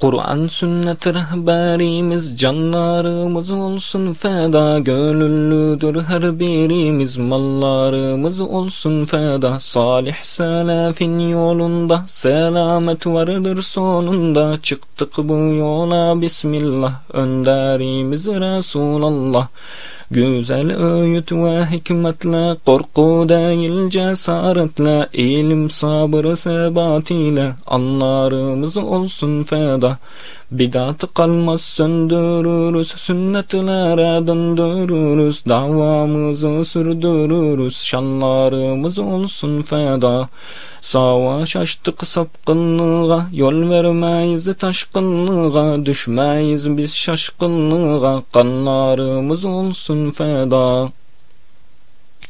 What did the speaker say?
Kur'an sünnet rehberimiz canlarımız olsun feda gönüllüdür her birimiz. Mallarımız olsun feda. Salih selefin yolunda selamet vardır sonunda. Çıktık bu yola bismillah önderimiz Resulallah Güzel öğüt ve hikmetle, korku değil cesaretle, ilim sabır sebat ile, anlarımız olsun feda. Bidat kalmaz söndürürüz, sünnetlere döndürürüz, davamızı sürdürürüz, şanlarımız olsun feda. Savaş açtık sapkınlığa, yol vermeyiz taşkınlığa, düşmeyiz biz şaşkınlığa, kanlarımız olsun feda.